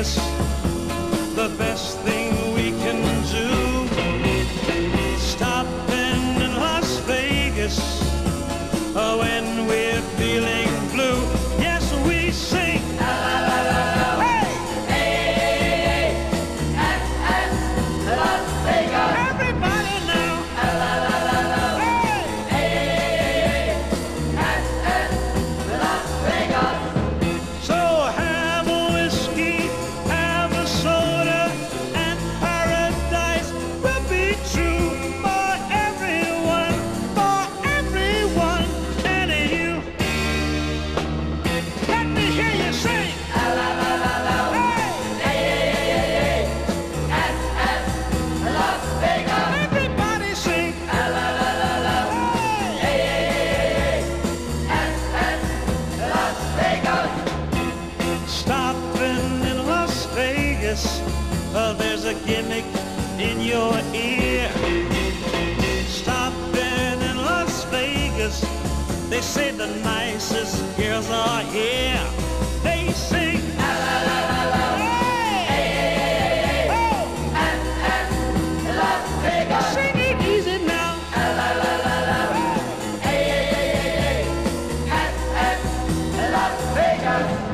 kiss the best thing we can do. Stop in Las Vegas uh, when we dance. Uh, there's a gimmick in your ear. Stopping in Las Vegas, they say the nicest girls are here. They sing. Sing it easy now. Las Vegas.